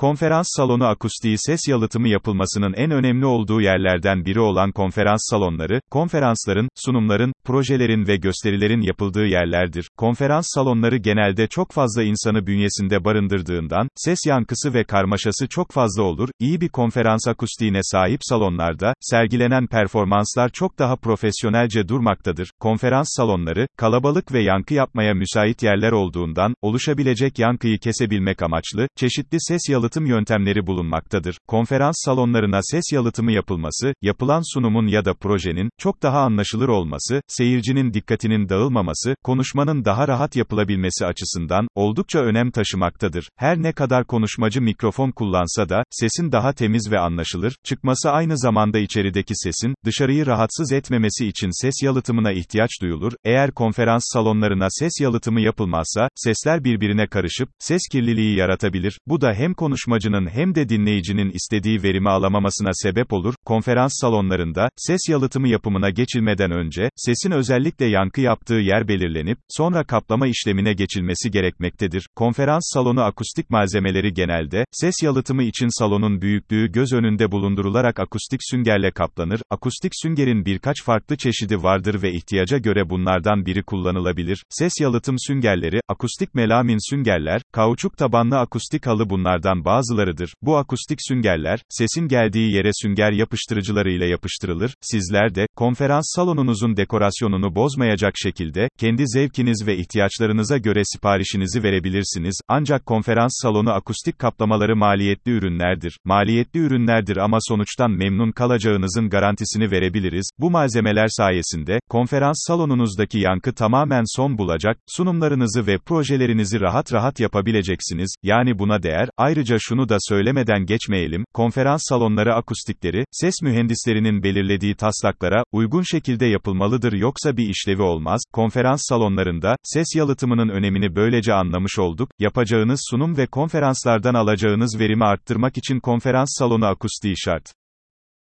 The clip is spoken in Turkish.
Konferans salonu akustiği ses yalıtımı yapılmasının en önemli olduğu yerlerden biri olan konferans salonları, konferansların, sunumların, projelerin ve gösterilerin yapıldığı yerlerdir. Konferans salonları genelde çok fazla insanı bünyesinde barındırdığından, ses yankısı ve karmaşası çok fazla olur. İyi bir konferans akustiğine sahip salonlarda, sergilenen performanslar çok daha profesyonelce durmaktadır. Konferans salonları, kalabalık ve yankı yapmaya müsait yerler olduğundan, oluşabilecek yankıyı kesebilmek amaçlı, çeşitli ses yalıtım yöntemleri bulunmaktadır. Konferans salonlarına ses yalıtımı yapılması, yapılan sunumun ya da projenin, çok daha anlaşılır olması, seyircinin dikkatinin dağılmaması, konuşmanın daha rahat yapılabilmesi açısından, oldukça önem taşımaktadır. Her ne kadar konuşmacı mikrofon kullansa da, sesin daha temiz ve anlaşılır, çıkması aynı zamanda içerideki sesin, dışarıyı rahatsız etmemesi için ses yalıtımına ihtiyaç duyulur. Eğer konferans salonlarına ses yalıtımı yapılmazsa, sesler birbirine karışıp, ses kirliliği yaratabilir. Bu da hem konuşmacının hem de dinleyicinin istediği verimi alamamasına sebep olur. Konferans salonlarında, ses yalıtımı yapımına geçilmeden önce, sesin özellikle yankı yaptığı yer belirlenip, sonra kaplama işlemine geçilmesi gerekmektedir. Konferans salonu akustik malzemeleri genelde, ses yalıtımı için salonun büyüklüğü göz önünde bulundurularak akustik süngerle kaplanır. Akustik süngerin birkaç farklı çeşidi vardır ve ihtiyaca göre bunlardan biri kullanılabilir. Ses yalıtım süngerleri, akustik melamin süngerler, kauçuk tabanlı akustik halı bunlardan bazılarıdır. Bu akustik süngerler, sesin geldiği yere sünger yapıştırıcılarıyla yapıştırılır. Sizler de, konferans salonunuzun dekorasyonunu bozmayacak şekilde, kendi zevkiniz ve ihtiyaçlarınıza göre siparişinizi verebilirsiniz. Ancak konferans salonu akustik kaplamaları maliyetli ürünlerdir. Maliyetli ürünlerdir ama sonuçtan memnun kalacağınızın garantisini verebiliriz. Bu malzemeler sayesinde, konferans salonunuzdaki yankı tamamen son bulacak, sunumlarınızı ve projelerinizi rahat rahat yapabileceksiniz. Yani buna değer, ayrıca şunu da söylemeden geçmeyelim, konferans salonları akustikleri, ses mühendislerinin belirlediği taslaklara, uygun şekilde yapılmalıdır yoksa bir işlevi olmaz. Konferans salonlarında, ses yalıtımının önemini böylece anlamış olduk. Yapacağınız sunum ve konferanslardan alacağınız verimi arttırmak için konferans salonu akustiği şart.